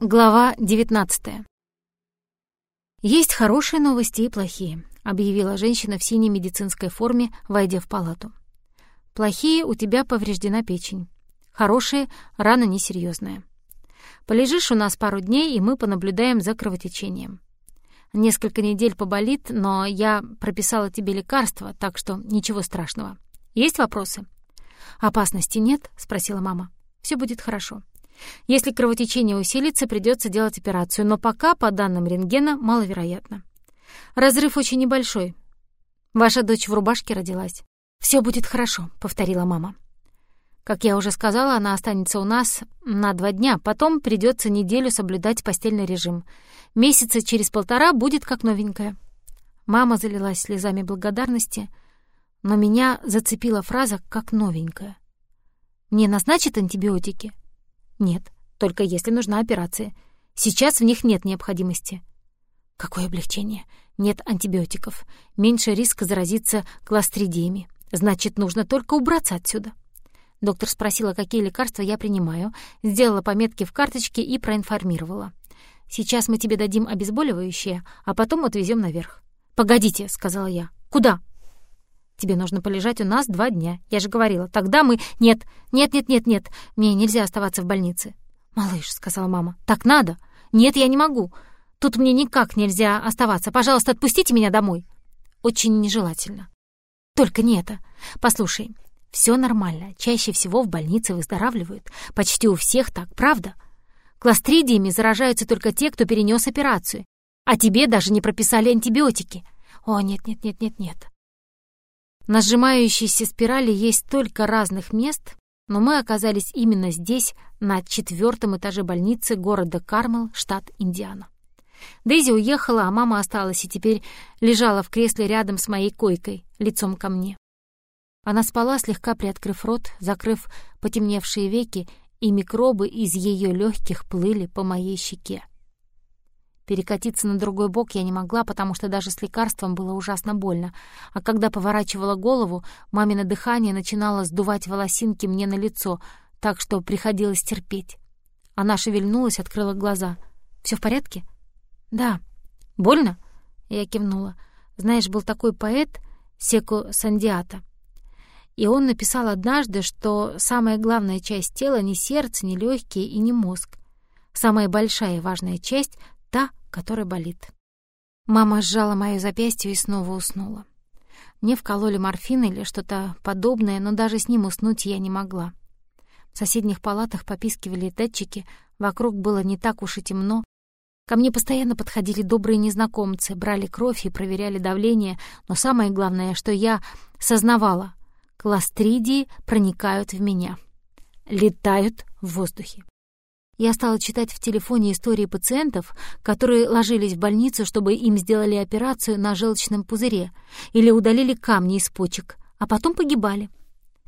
Глава 19 «Есть хорошие новости и плохие», — объявила женщина в синей медицинской форме, войдя в палату. «Плохие — у тебя повреждена печень. Хорошие — рана несерьезная. Полежишь у нас пару дней, и мы понаблюдаем за кровотечением. Несколько недель поболит, но я прописала тебе лекарства, так что ничего страшного. Есть вопросы?» «Опасности нет?» — спросила мама. «Все будет хорошо». Если кровотечение усилится, придется делать операцию, но пока, по данным рентгена, маловероятно. Разрыв очень небольшой. Ваша дочь в рубашке родилась. Все будет хорошо», — повторила мама. Как я уже сказала, она останется у нас на два дня, потом придется неделю соблюдать постельный режим. Месяца через полтора будет как новенькая. Мама залилась слезами благодарности, но меня зацепила фраза «как новенькая». «Мне назначат антибиотики?» Нет, только если нужна операция. Сейчас в них нет необходимости. Какое облегчение. Нет антибиотиков. Меньше риска заразиться кластридиями. Значит, нужно только убраться отсюда. Доктор спросила, какие лекарства я принимаю, сделала пометки в карточке и проинформировала. «Сейчас мы тебе дадим обезболивающее, а потом отвезем наверх». «Погодите», — сказала я. «Куда?» Тебе нужно полежать у нас два дня. Я же говорила. Тогда мы... Нет, нет, нет, нет, нет. Мне нельзя оставаться в больнице. Малыш, — сказала мама, — так надо. Нет, я не могу. Тут мне никак нельзя оставаться. Пожалуйста, отпустите меня домой. Очень нежелательно. Только не это. Послушай, все нормально. Чаще всего в больнице выздоравливают. Почти у всех так, правда? Кластридиями заражаются только те, кто перенес операцию. А тебе даже не прописали антибиотики. О, нет-нет-нет-нет-нет. На сжимающейся спирали есть столько разных мест, но мы оказались именно здесь, на четвертом этаже больницы города Кармел, штат Индиана. Дейзи уехала, а мама осталась и теперь лежала в кресле рядом с моей койкой, лицом ко мне. Она спала, слегка приоткрыв рот, закрыв потемневшие веки, и микробы из ее легких плыли по моей щеке. Перекатиться на другой бок я не могла, потому что даже с лекарством было ужасно больно. А когда поворачивала голову, мамино дыхание начинало сдувать волосинки мне на лицо, так что приходилось терпеть. Она шевельнулась, открыла глаза. Все в порядке?» «Да». «Больно?» Я кивнула. «Знаешь, был такой поэт Секу Сандиата. И он написал однажды, что самая главная часть тела не сердце, не легкие и не мозг. Самая большая и важная часть та, которая болит. Мама сжала моё запястье и снова уснула. Мне вкололи морфин или что-то подобное, но даже с ним уснуть я не могла. В соседних палатах попискивали датчики, вокруг было не так уж и темно. Ко мне постоянно подходили добрые незнакомцы, брали кровь и проверяли давление, но самое главное, что я сознавала — кластридии проникают в меня. Летают в воздухе. Я стала читать в телефоне истории пациентов, которые ложились в больницу, чтобы им сделали операцию на желчном пузыре или удалили камни из почек, а потом погибали.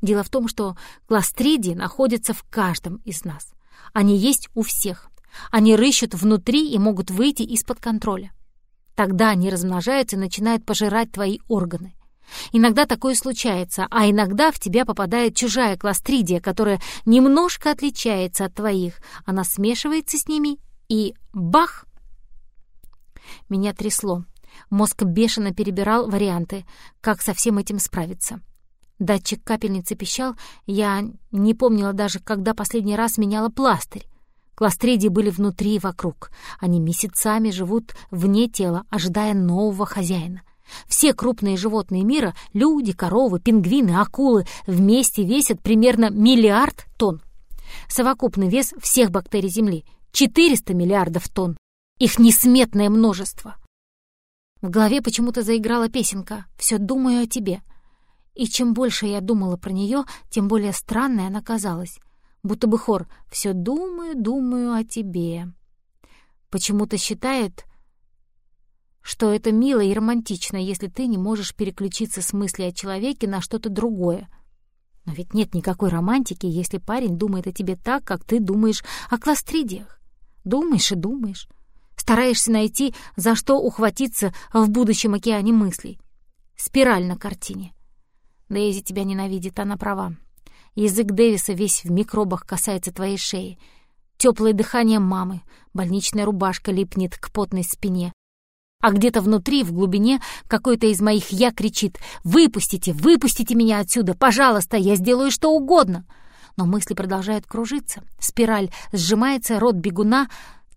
Дело в том, что кластридии находятся в каждом из нас. Они есть у всех. Они рыщут внутри и могут выйти из-под контроля. Тогда они размножаются и начинают пожирать твои органы. Иногда такое случается, а иногда в тебя попадает чужая кластридия, которая немножко отличается от твоих. Она смешивается с ними и бах! Меня трясло. Мозг бешено перебирал варианты, как со всем этим справиться. Датчик капельницы пищал, я не помнила даже, когда последний раз меняла пластырь. Кластридии были внутри и вокруг. Они месяцами живут вне тела, ожидая нового хозяина. Все крупные животные мира — люди, коровы, пингвины, акулы — вместе весят примерно миллиард тонн. Совокупный вес всех бактерий Земли — 400 миллиардов тонн. Их несметное множество. В голове почему-то заиграла песенка «Все думаю о тебе». И чем больше я думала про нее, тем более странной она казалась. Будто бы хор «Все думаю, думаю о тебе». Почему-то считает, что это мило и романтично, если ты не можешь переключиться с мысли о человеке на что-то другое. Но ведь нет никакой романтики, если парень думает о тебе так, как ты думаешь о кластридиях. Думаешь и думаешь. Стараешься найти, за что ухватиться в будущем океане мыслей. Спираль на картине. Дейзи тебя ненавидит, она права. Язык Дэвиса весь в микробах касается твоей шеи. теплое дыхание мамы, больничная рубашка липнет к потной спине. А где-то внутри, в глубине, какой-то из моих «я» кричит «Выпустите, выпустите меня отсюда! Пожалуйста, я сделаю что угодно!» Но мысли продолжают кружиться. Спираль сжимается, рот бегуна,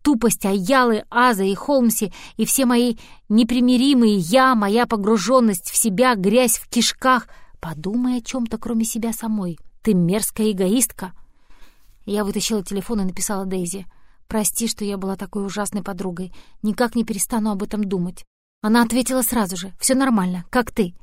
тупость Аялы, Аза и Холмси, и все мои непримиримые «я», моя погруженность в себя, грязь в кишках. Подумай о чем-то, кроме себя самой. Ты мерзкая эгоистка. Я вытащила телефон и написала Дейзи. «Прости, что я была такой ужасной подругой. Никак не перестану об этом думать». Она ответила сразу же. «Все нормально. Как ты?»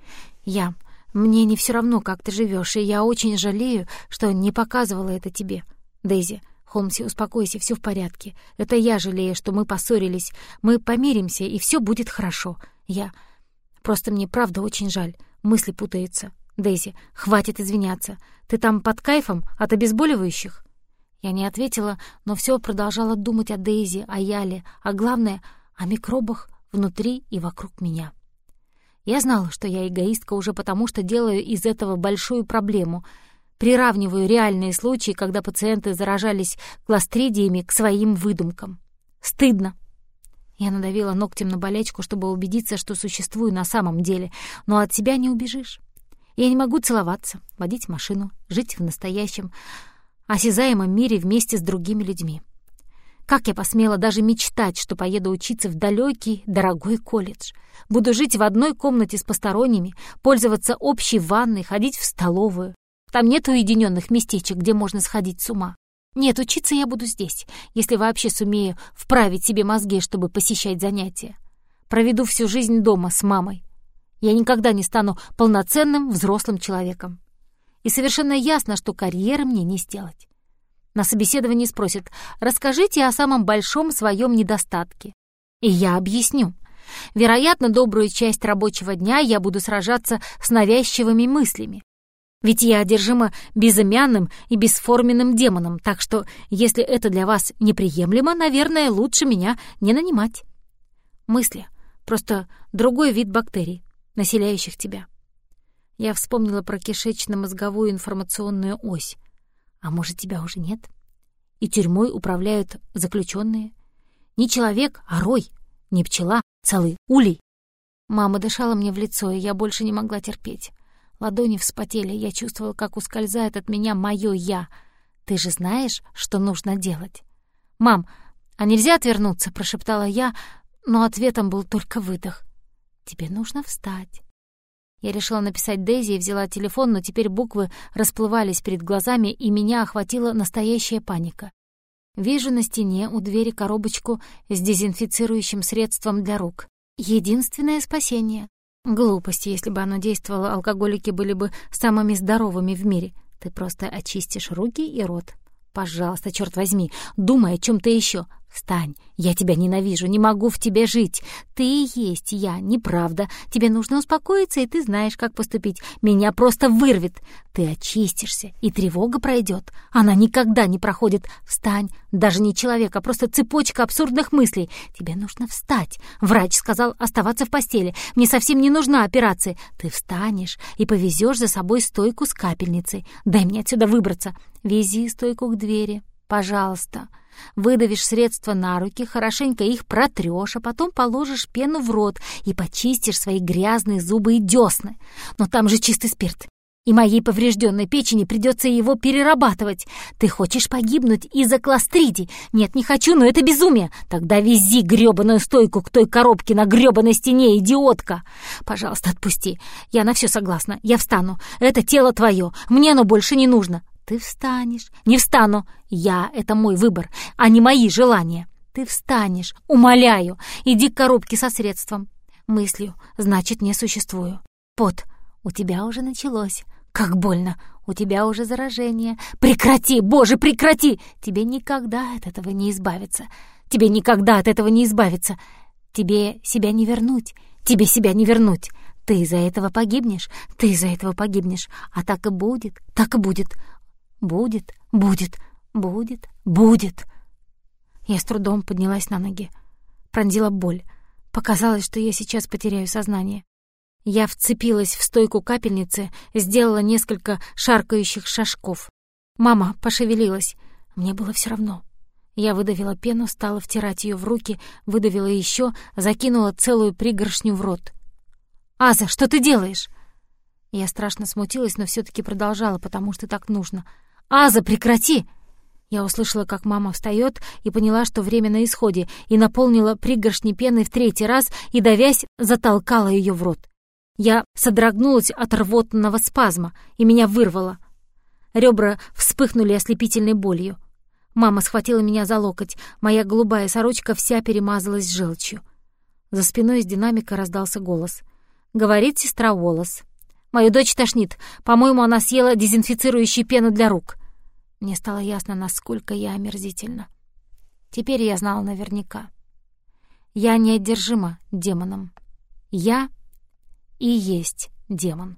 «Я. Мне не все равно, как ты живешь, и я очень жалею, что не показывала это тебе. Дейзи, Холмси, успокойся, все в порядке. Это я жалею, что мы поссорились. Мы помиримся, и все будет хорошо. Я... Просто мне правда очень жаль. Мысли путаются. Дейзи, хватит извиняться. Ты там под кайфом от обезболивающих?» Я не ответила, но все продолжала думать о Дейзи, о Яле, а главное — о микробах внутри и вокруг меня. Я знала, что я эгоистка уже потому, что делаю из этого большую проблему. Приравниваю реальные случаи, когда пациенты заражались кластридиями к своим выдумкам. Стыдно. Я надавила ногтем на болячку, чтобы убедиться, что существую на самом деле, но от себя не убежишь. Я не могу целоваться, водить машину, жить в настоящем, осязаемом мире вместе с другими людьми. Как я посмела даже мечтать, что поеду учиться в далекий, дорогой колледж. Буду жить в одной комнате с посторонними, пользоваться общей ванной, ходить в столовую. Там нет уединенных местечек, где можно сходить с ума. Нет, учиться я буду здесь, если вообще сумею вправить себе мозги, чтобы посещать занятия. Проведу всю жизнь дома с мамой. Я никогда не стану полноценным взрослым человеком и совершенно ясно, что карьеры мне не сделать. На собеседовании спросят «Расскажите о самом большом своем недостатке». И я объясню. Вероятно, добрую часть рабочего дня я буду сражаться с навязчивыми мыслями. Ведь я одержима безымянным и бесформенным демоном, так что, если это для вас неприемлемо, наверное, лучше меня не нанимать. Мысли — просто другой вид бактерий, населяющих тебя. Я вспомнила про кишечно-мозговую информационную ось. А может, тебя уже нет? И тюрьмой управляют заключенные? Не человек, а рой, не пчела, целый улей. Мама дышала мне в лицо, и я больше не могла терпеть. Ладони вспотели, я чувствовала, как ускользает от меня моё «я». Ты же знаешь, что нужно делать? «Мам, а нельзя отвернуться?» — прошептала я, но ответом был только выдох. «Тебе нужно встать». Я решила написать Дейзи и взяла телефон, но теперь буквы расплывались перед глазами, и меня охватила настоящая паника. Вижу на стене у двери коробочку с дезинфицирующим средством для рук. Единственное спасение. Глупость, если бы оно действовало, алкоголики были бы самыми здоровыми в мире. Ты просто очистишь руки и рот. Пожалуйста, черт возьми, думай о чем то еще. Встань, я тебя ненавижу, не могу в тебе жить. Ты и есть я, неправда. Тебе нужно успокоиться, и ты знаешь, как поступить. Меня просто вырвет. Ты очистишься, и тревога пройдет. Она никогда не проходит. Встань, даже не человек, а просто цепочка абсурдных мыслей. Тебе нужно встать. Врач сказал оставаться в постели. Мне совсем не нужна операция. Ты встанешь и повезешь за собой стойку с капельницей. Дай мне отсюда выбраться. Вези стойку к двери, пожалуйста. Выдавишь средства на руки, хорошенько их протрешь, а потом положишь пену в рот и почистишь свои грязные зубы и десны. Но там же чистый спирт. И моей поврежденной печени придется его перерабатывать. Ты хочешь погибнуть из-за кластриди? Нет, не хочу, но это безумие. Тогда вези грёбаную стойку к той коробке на грёбаной стене, идиотка. Пожалуйста, отпусти. Я на все согласна. Я встану. Это тело твое. Мне оно больше не нужно. Ты встанешь. Не встану. Я — это мой выбор, а не мои желания. Ты встанешь. Умоляю. Иди к коробке со средством. Мыслью. Значит, не существую. Пот. У тебя уже началось. Как больно. У тебя уже заражение. Прекрати, боже, прекрати. Тебе никогда от этого не избавиться. Тебе никогда от этого не избавиться. Тебе себя не вернуть. Тебе себя не вернуть. Ты из-за этого погибнешь, ты из-за этого погибнешь. А так и будет, так и будет. Будет, будет, будет, будет. Я с трудом поднялась на ноги. Пронзила боль. Показалось, что я сейчас потеряю сознание. Я вцепилась в стойку капельницы, сделала несколько шаркающих шажков. Мама пошевелилась. Мне было все равно. Я выдавила пену, стала втирать ее в руки, выдавила еще, закинула целую пригоршню в рот. «Аза, что ты делаешь?» Я страшно смутилась, но все таки продолжала, потому что так нужно. «Аза, прекрати!» Я услышала, как мама встает, и поняла, что время на исходе, и наполнила пригоршни пены в третий раз и, давясь, затолкала ее в рот. Я содрогнулась от рвотного спазма, и меня вырвало. Ребра вспыхнули ослепительной болью. Мама схватила меня за локоть, моя голубая сорочка вся перемазалась желчью. За спиной из динамика раздался голос. Говорит сестра Волос. «Мою дочь тошнит. По-моему, она съела дезинфицирующую пену для рук». Мне стало ясно, насколько я омерзительна. Теперь я знала наверняка. Я неодержима демоном. Я и есть демон.